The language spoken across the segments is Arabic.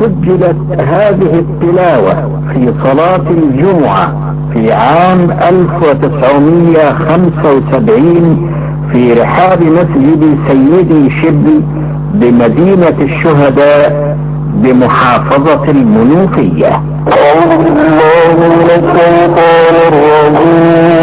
سجلت هذه التلاوة في صلاة الجمعة في عام 1975 في رحاب مسجد سيدي شبل بمدينة الشهداء بمحافظة المنوفية. بالله من الشيطان وفقت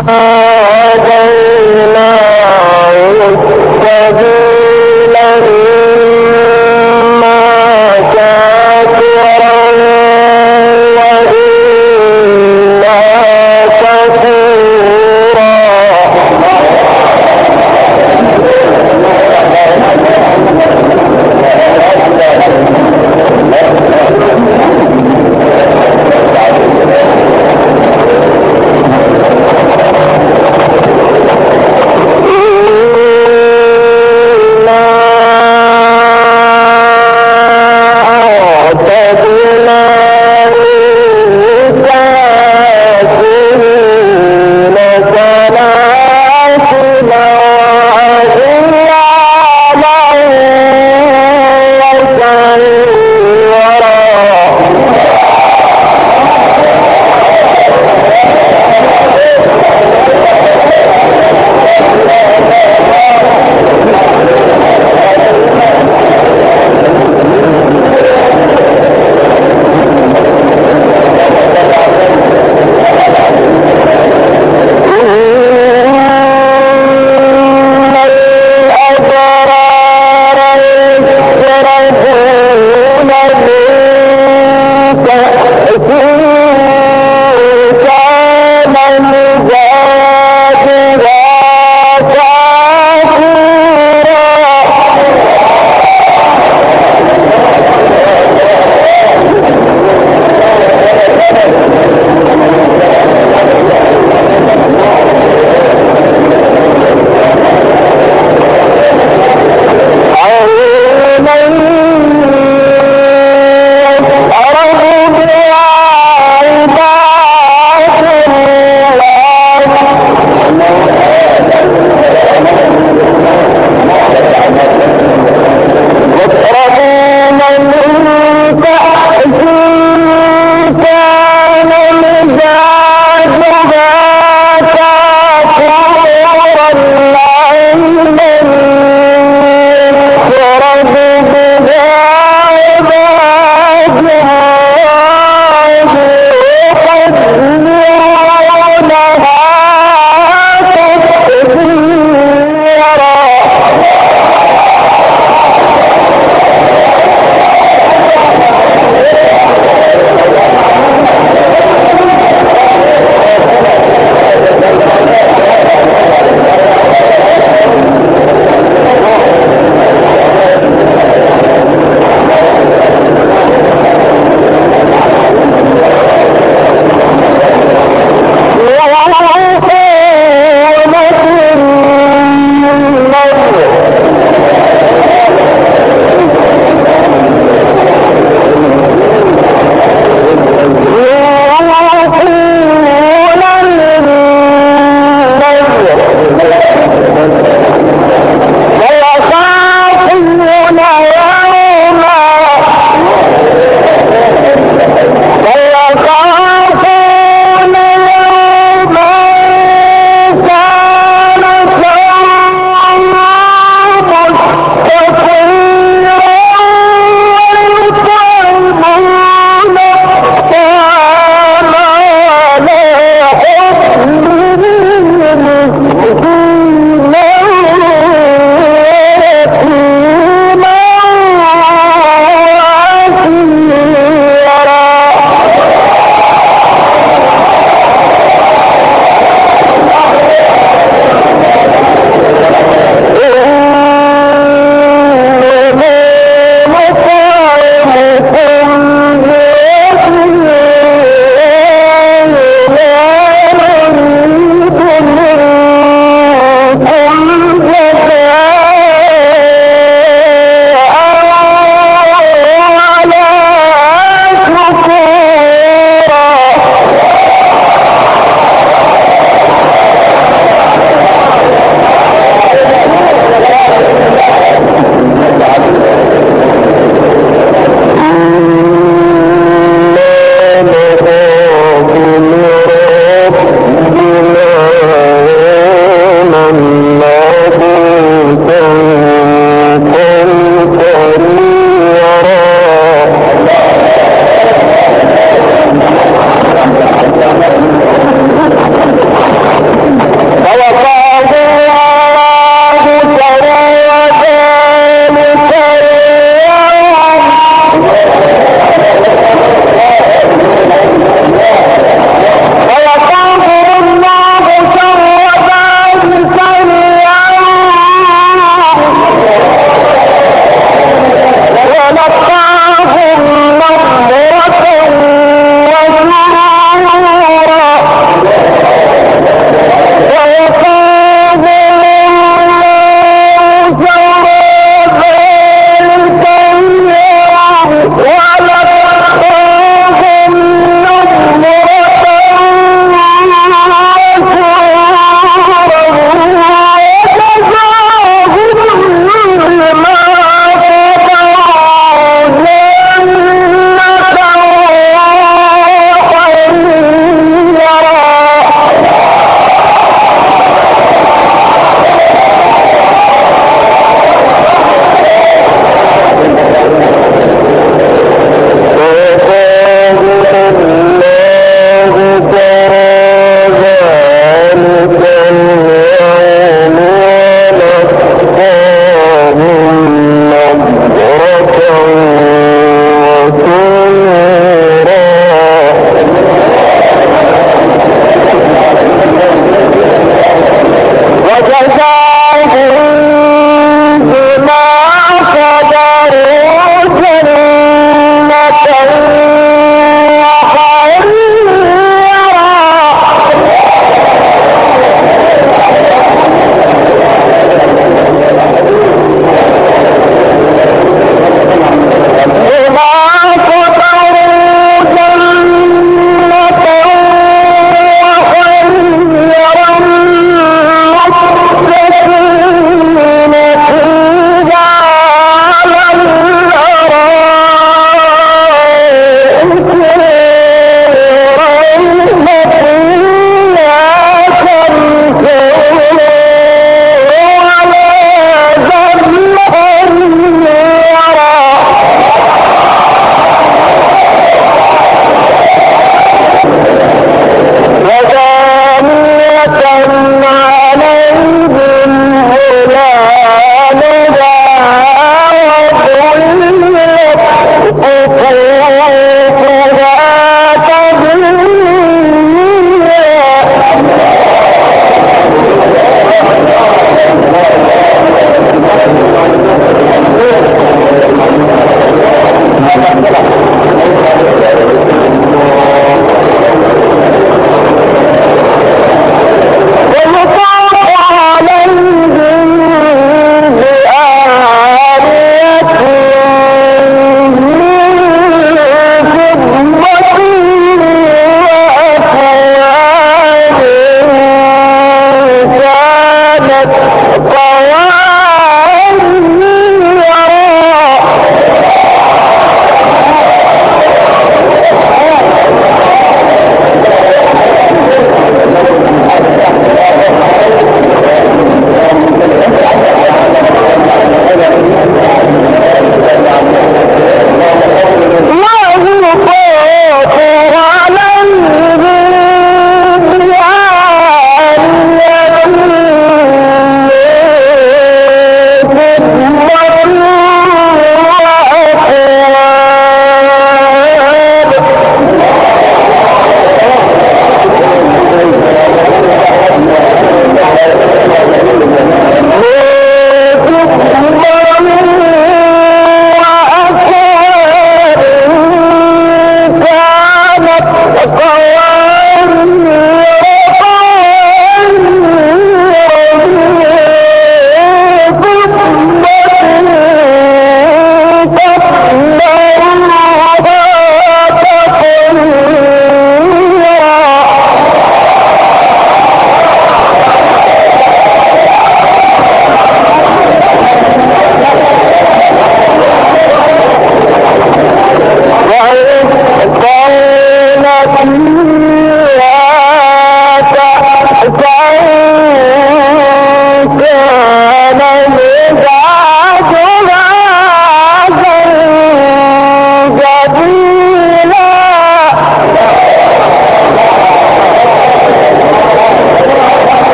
Uh-huh. وكل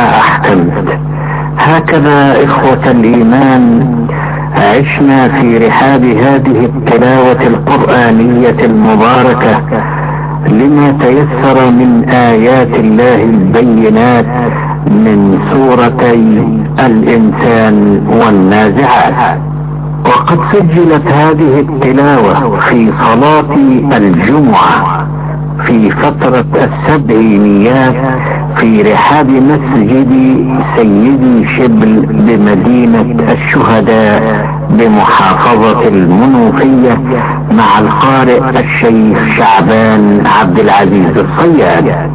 احكمت هكذا إخوة الإيمان عشنا في رحاب هذه التلاوة القرآنية المباركة لما تيسر من آيات الله البينات من سورتي الإنسان والنازعات وقد سجلت هذه التلاوة في صلاة الجمعة في فترة السبعينيات في رحاب مسجد سيدي شبل بمدينة الشهداء بمحافظة المنوفية مع القارئ الشيخ شعبان عبد العزيز الصياد.